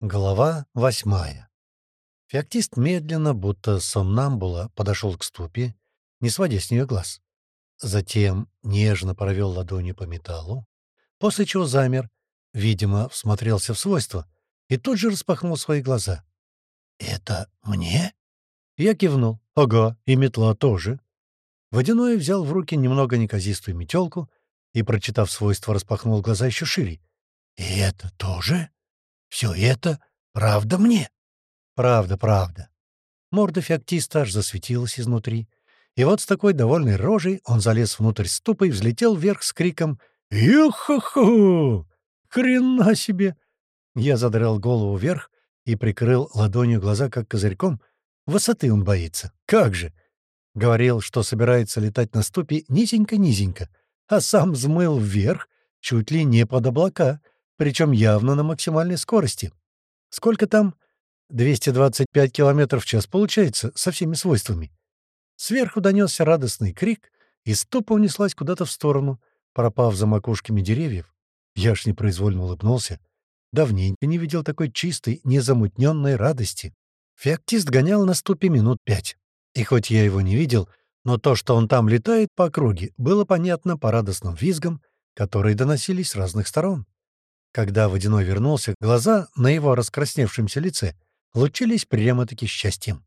Глава восьмая. Феоктист медленно, будто сомнамбула, подошел к ступе, не сводя с нее глаз. Затем нежно провел ладонью по металлу, после чего замер, видимо, всмотрелся в свойства, и тут же распахнул свои глаза. «Это мне?» Я кивнул. «Ага, и метла тоже». Водяной взял в руки немного неказистую метелку и, прочитав свойства, распахнул глаза еще шире. «И это тоже?» Все это правда мне? Правда, правда. Морда феоктиста аж засветилась изнутри. И вот с такой довольной рожей он залез внутрь ступа и взлетел вверх с криком «Ю-ху-ху! Хрена себе!» Я задрал голову вверх и прикрыл ладонью глаза, как козырьком. Высоты он боится. Как же! Говорил, что собирается летать на ступе низенько-низенько, а сам взмыл вверх, чуть ли не под облака — причем явно на максимальной скорости. Сколько там? 225 км в час получается, со всеми свойствами. Сверху донесся радостный крик, и ступа унеслась куда-то в сторону, пропав за макушками деревьев. Я ж непроизвольно улыбнулся. Давненько не видел такой чистой, незамутненной радости. Феоктист гонял на ступе минут пять. И хоть я его не видел, но то, что он там летает по округе, было понятно по радостным визгам, которые доносились с разных сторон. Когда Водяной вернулся, глаза на его раскрасневшемся лице лучились прямо-таки счастьем.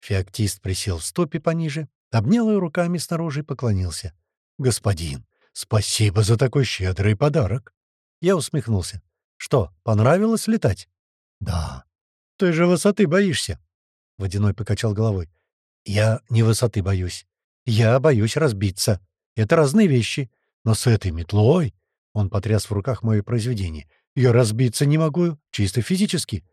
Феоктист присел в стопе пониже, обнял ее руками снаружи и поклонился. «Господин, спасибо за такой щедрый подарок!» Я усмехнулся. «Что, понравилось летать?» «Да». «Ты же высоты боишься!» Водяной покачал головой. «Я не высоты боюсь. Я боюсь разбиться. Это разные вещи. Но с этой метлой он потряс в руках мое произведение. «Я разбиться не могу, чисто физически.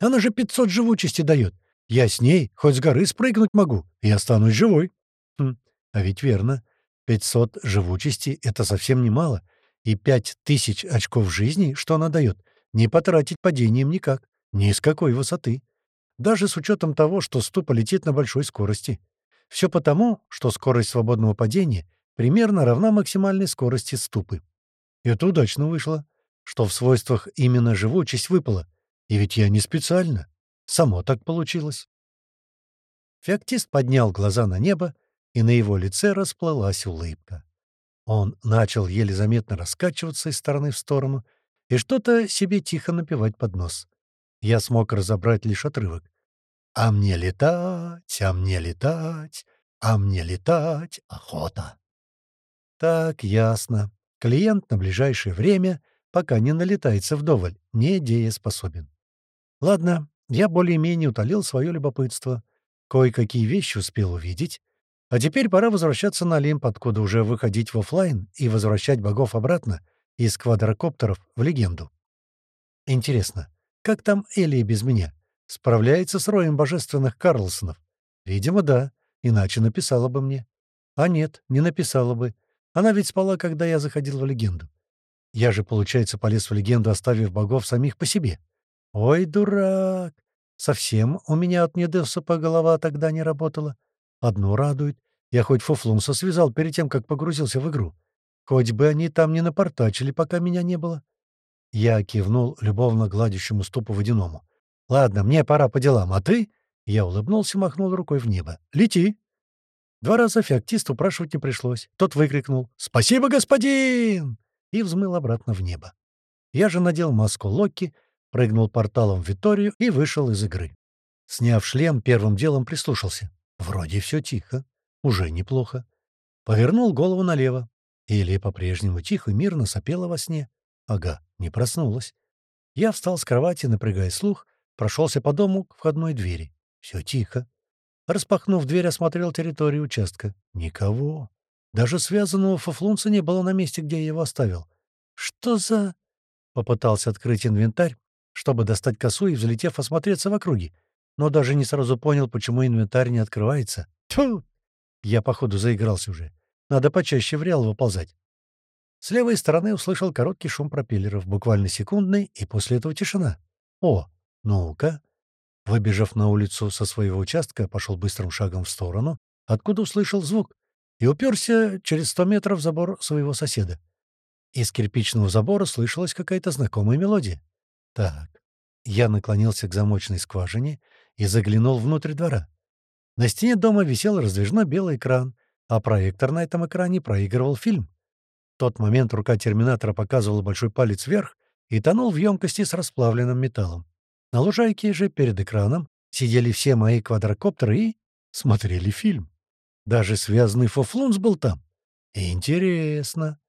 Она же 500 живучести дает. Я с ней хоть с горы спрыгнуть могу, и останусь живой». Хм, а ведь верно. 500 живучести — это совсем немало. И 5000 очков жизни, что она дает, не потратить падением никак, ни с какой высоты. Даже с учетом того, что ступа летит на большой скорости. Все потому, что скорость свободного падения примерно равна максимальной скорости ступы. Это удачно вышло, что в свойствах именно живучесть выпала. И ведь я не специально. Само так получилось. Феоктист поднял глаза на небо, и на его лице расплылась улыбка. Он начал еле заметно раскачиваться из стороны в сторону и что-то себе тихо напевать под нос. Я смог разобрать лишь отрывок. «А мне летать, а мне летать, а мне летать охота». Так, ясно. Клиент на ближайшее время, пока не налетается вдоволь, недееспособен. Ладно, я более-менее утолил свое любопытство. Кое-какие вещи успел увидеть. А теперь пора возвращаться на Олимп, откуда уже выходить в офлайн и возвращать богов обратно из квадрокоптеров в легенду. Интересно, как там Элия без меня? Справляется с роем божественных Карлсонов? Видимо, да, иначе написала бы мне. А нет, не написала бы. Она ведь спала, когда я заходил в легенду. Я же, получается, полез в легенду, оставив богов самих по себе. Ой, дурак! Совсем у меня от недосыпа голова тогда не работала. Одно радует. Я хоть фуфлунса связал перед тем, как погрузился в игру. Хоть бы они там не напортачили, пока меня не было. Я кивнул любовно гладящему ступу водяному. «Ладно, мне пора по делам, а ты...» Я улыбнулся махнул рукой в небо. «Лети!» Два раза феоктист упрашивать не пришлось. Тот выкрикнул «Спасибо, господин!» и взмыл обратно в небо. Я же надел маску Локи, прыгнул порталом в Виторию и вышел из игры. Сняв шлем, первым делом прислушался. Вроде все тихо. Уже неплохо. Повернул голову налево. Или по-прежнему тихо, мирно сопела во сне. Ага, не проснулась. Я встал с кровати, напрягая слух, прошелся по дому к входной двери. Все тихо. Распахнув дверь, осмотрел территорию участка. Никого. Даже связанного фуфлунца не было на месте, где я его оставил. Что за... Попытался открыть инвентарь, чтобы достать косу и, взлетев, осмотреться в округе. Но даже не сразу понял, почему инвентарь не открывается. Тьфу! Я, походу, заигрался уже. Надо почаще в реал выползать. С левой стороны услышал короткий шум пропеллеров, буквально секундный, и после этого тишина. О, ну-ка. Выбежав на улицу со своего участка, пошел быстрым шагом в сторону, откуда услышал звук, и уперся через сто метров в забор своего соседа. Из кирпичного забора слышалась какая-то знакомая мелодия. Так, Я наклонился к замочной скважине и заглянул внутрь двора. На стене дома висел раздвижной белый экран, а проектор на этом экране проигрывал фильм. В тот момент рука терминатора показывала большой палец вверх и тонул в емкости с расплавленным металлом. На лужайке же перед экраном сидели все мои квадрокоптеры и смотрели фильм. Даже связанный фофлунс был там. Интересно.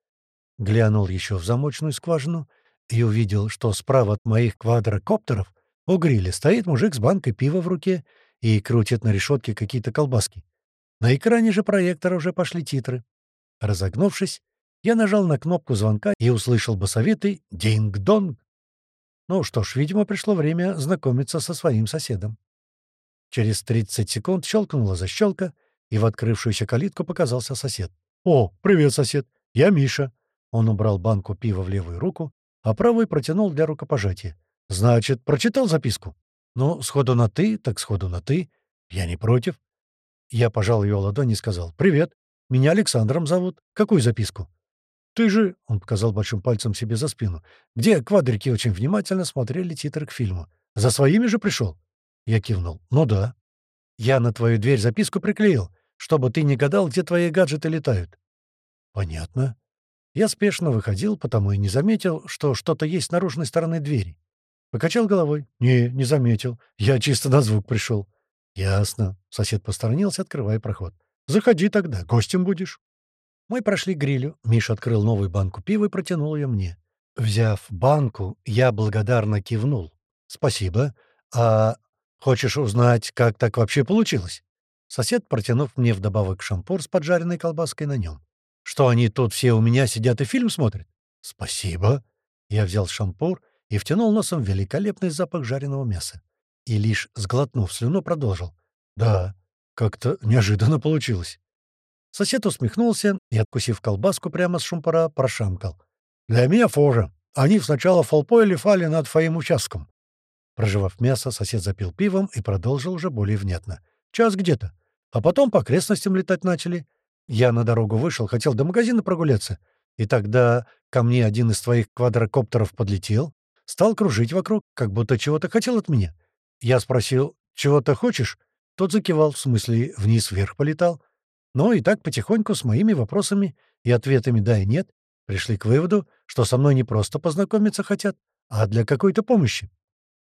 Глянул еще в замочную скважину и увидел, что справа от моих квадрокоптеров у гриля стоит мужик с банкой пива в руке и крутит на решетке какие-то колбаски. На экране же проектора уже пошли титры. Разогнувшись, я нажал на кнопку звонка и услышал басовитый «Динг-донг». Ну что ж, видимо, пришло время знакомиться со своим соседом. Через 30 секунд щелкнула защелка, и в открывшуюся калитку показался сосед. «О, привет, сосед! Я Миша!» Он убрал банку пива в левую руку, а правой протянул для рукопожатия. «Значит, прочитал записку?» «Ну, сходу на «ты», так сходу на «ты». Я не против». Я пожал ее ладонь и сказал. «Привет. Меня Александром зовут. Какую записку?» «Ты же...» — он показал большим пальцем себе за спину. «Где квадрики очень внимательно смотрели титры к фильму. За своими же пришел?» Я кивнул. «Ну да. Я на твою дверь записку приклеил, чтобы ты не гадал, где твои гаджеты летают». «Понятно». Я спешно выходил, потому и не заметил, что что-то есть с наружной стороны двери. Покачал головой. «Не, не заметил. Я чисто на звук пришел». «Ясно». Сосед посторонился, открывая проход. «Заходи тогда, гостем будешь». Мы прошли к грилю. Миша открыл новую банку пива и протянул ее мне. Взяв банку, я благодарно кивнул. «Спасибо. А хочешь узнать, как так вообще получилось?» Сосед, протянув мне вдобавок шампур с поджаренной колбаской на нем. «Что они тут все у меня сидят и фильм смотрят?» «Спасибо». Я взял шампур и втянул носом великолепный запах жареного мяса. И лишь сглотнув слюну, продолжил. «Да, как-то неожиданно получилось». Сосед усмехнулся и, откусив колбаску прямо с шампура, прошамкал. «Для меня фожа. Они сначала фолпоили фали над твоим участком». Проживав мясо, сосед запил пивом и продолжил уже более внятно. «Час где-то. А потом по окрестностям летать начали. Я на дорогу вышел, хотел до магазина прогуляться. И тогда ко мне один из твоих квадрокоптеров подлетел, Стал кружить вокруг, как будто чего-то хотел от меня. Я спросил, чего-то хочешь? Тот закивал, в смысле, вниз-вверх полетал. Ну и так потихоньку с моими вопросами и ответами «да» и «нет» пришли к выводу, что со мной не просто познакомиться хотят, а для какой-то помощи.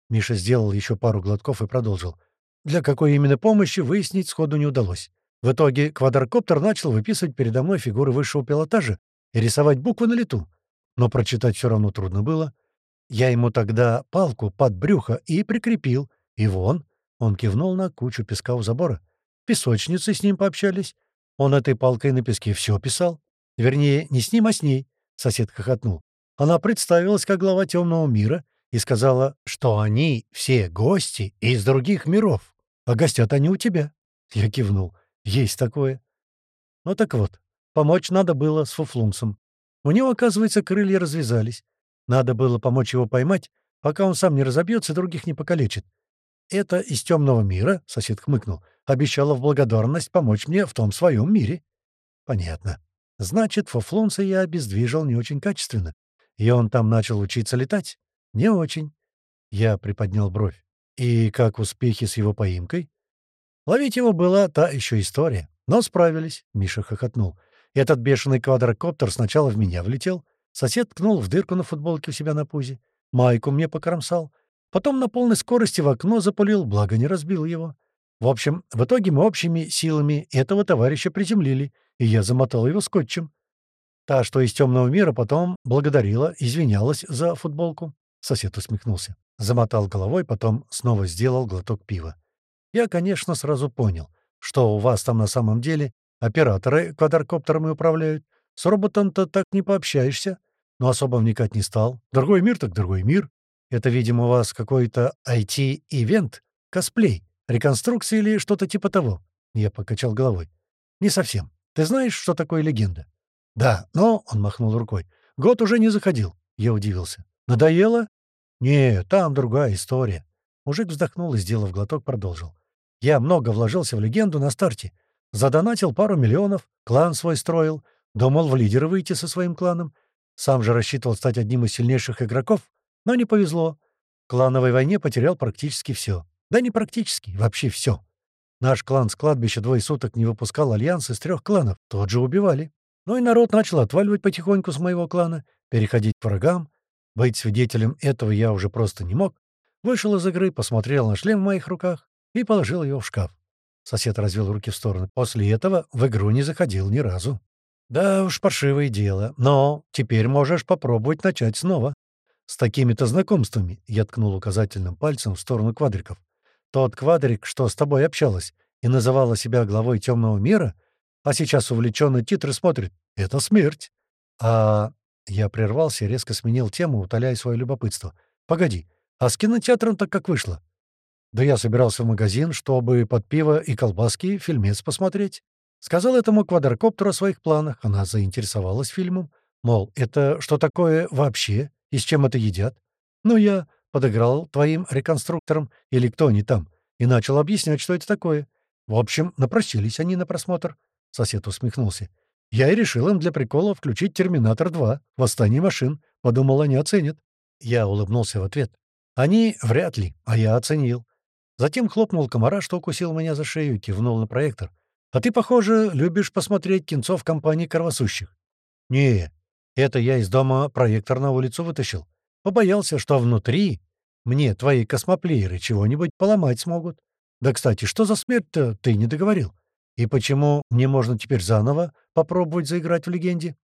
Миша сделал еще пару глотков и продолжил. Для какой именно помощи выяснить сходу не удалось. В итоге квадрокоптер начал выписывать передо мной фигуры высшего пилотажа и рисовать буквы на лету. Но прочитать все равно трудно было. Я ему тогда палку под брюхо и прикрепил. И вон, он кивнул на кучу песка у забора. Песочницы с ним пообщались. Он этой палкой на песке все писал. Вернее, не с ним, а с ней. Сосед хохотнул. Она представилась как глава темного мира и сказала, что они все гости из других миров, а гостят они у тебя. Я кивнул. Есть такое. Ну так вот, помочь надо было с фуфлунсом. У него, оказывается, крылья развязались. Надо было помочь его поймать, пока он сам не разобьется и других не покалечит. Это из темного мира, — сосед хмыкнул, — обещала в благодарность помочь мне в том своем мире. Понятно. Значит, Фофлунца я обездвижил не очень качественно. И он там начал учиться летать? Не очень. Я приподнял бровь. И как успехи с его поимкой? Ловить его была та еще история. Но справились, — Миша хохотнул. Этот бешеный квадрокоптер сначала в меня влетел, Сосед ткнул в дырку на футболке у себя на пузе. Майку мне покромсал. Потом на полной скорости в окно запулил, благо не разбил его. В общем, в итоге мы общими силами этого товарища приземлили, и я замотал его скотчем. Та, что из темного мира, потом благодарила, извинялась за футболку. Сосед усмехнулся. Замотал головой, потом снова сделал глоток пива. Я, конечно, сразу понял, что у вас там на самом деле операторы квадрокоптерами управляют, с роботом-то так не пообщаешься. Но особо вникать не стал. Другой мир так другой мир. Это, видимо, у вас какой-то IT-ивент, косплей, реконструкция или что-то типа того. Я покачал головой. Не совсем. Ты знаешь, что такое легенда? Да, но, — он махнул рукой, — год уже не заходил. Я удивился. Надоело? Не, там другая история. Мужик вздохнул и, сделав глоток, продолжил. Я много вложился в легенду на старте. Задонатил пару миллионов, клан свой строил, Думал в лидеры выйти со своим кланом. Сам же рассчитывал стать одним из сильнейших игроков, но не повезло. В клановой войне потерял практически все. Да не практически, вообще все. Наш клан с кладбища двое суток не выпускал альянс из трех кланов, тот же убивали. Ну и народ начал отваливать потихоньку с моего клана, переходить к врагам. Быть свидетелем этого я уже просто не мог. Вышел из игры, посмотрел на шлем в моих руках и положил его в шкаф. Сосед развел руки в стороны. После этого в игру не заходил ни разу. Да уж, паршивое дело. Но теперь можешь попробовать начать снова. С такими-то знакомствами я ткнул указательным пальцем в сторону квадриков. Тот квадрик, что с тобой общалась и называла себя главой темного мира, а сейчас увлеченно титры смотрит, это смерть. А я прервался резко сменил тему, утоляя свое любопытство. «Погоди, а с кинотеатром-то как вышло?» «Да я собирался в магазин, чтобы под пиво и колбаски фильмец посмотреть». Сказал этому квадрокоптеру о своих планах. Она заинтересовалась фильмом. Мол, это что такое вообще? И с чем это едят? Ну, я подыграл твоим реконструкторам, или кто они там, и начал объяснять, что это такое. В общем, напросились они на просмотр. Сосед усмехнулся. Я и решил им для прикола включить «Терминатор 2», «Восстание машин». Подумал, они оценят. Я улыбнулся в ответ. Они вряд ли, а я оценил. Затем хлопнул комара, что укусил меня за шею, и кивнул на проектор. «А ты, похоже, любишь посмотреть кинцов компании кровосущих». «Не, это я из дома проектор на улицу вытащил. Побоялся, что внутри мне твои космоплееры чего-нибудь поломать смогут. Да, кстати, что за смерть-то ты не договорил? И почему мне можно теперь заново попробовать заиграть в легенде?»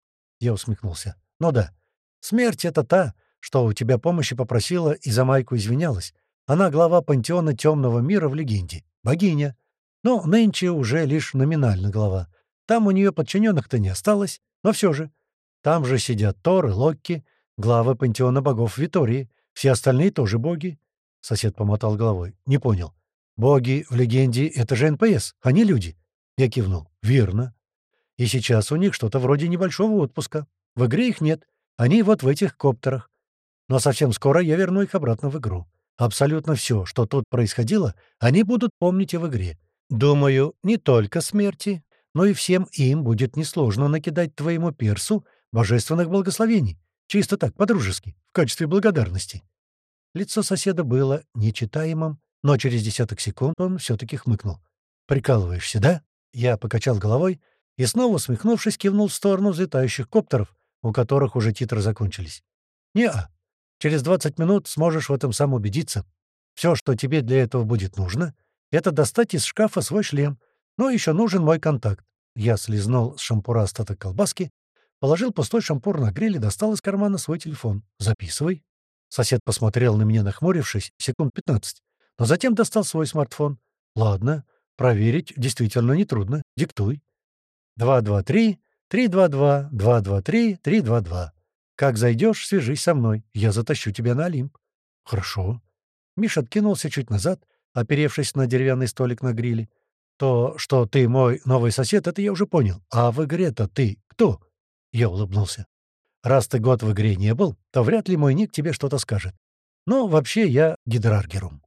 Я усмехнулся. «Ну да. Смерть — это та, что у тебя помощи попросила и за Майку извинялась. Она глава пантеона темного мира в легенде. Богиня. Но нынче уже лишь номинально глава. Там у нее подчиненных-то не осталось, но все же. Там же сидят Тор и Локи, главы пантеона богов Витории. Все остальные тоже боги. Сосед помотал головой. Не понял. Боги в легенде — это же НПС, а не люди. Я кивнул. Верно. И сейчас у них что-то вроде небольшого отпуска. В игре их нет. Они вот в этих коптерах. Но совсем скоро я верну их обратно в игру. Абсолютно все, что тут происходило, они будут помнить и в игре. Думаю, не только смерти, но и всем им будет несложно накидать твоему персу божественных благословений. Чисто так, по-дружески, в качестве благодарности. Лицо соседа было нечитаемым, но через десяток секунд он все-таки хмыкнул. «Прикалываешься, да?» Я покачал головой и снова, усмехнувшись, кивнул в сторону взлетающих коптеров, у которых уже титры закончились. «Не-а. Через 20 минут сможешь в этом сам убедиться. Все, что тебе для этого будет нужно, это достать из шкафа свой шлем. Но еще нужен мой контакт». Я слезнул с шампура остаток колбаски, положил пустой шампур на гриль и достал из кармана свой телефон. «Записывай». Сосед посмотрел на меня, нахмурившись, секунд 15, но затем достал свой смартфон. «Ладно, проверить действительно нетрудно. Диктуй». «223, 322, 223, 322. Как зайдешь, свяжись со мной. Я затащу тебя на Олимп». «Хорошо». Миш откинулся чуть назад, оперевшись на деревянный столик на гриле. «То, что ты мой новый сосед, это я уже понял. А в игре-то ты кто?» Я улыбнулся. «Раз ты год в игре не был, то вряд ли мой ник тебе что-то скажет. Но вообще я гидраргерум».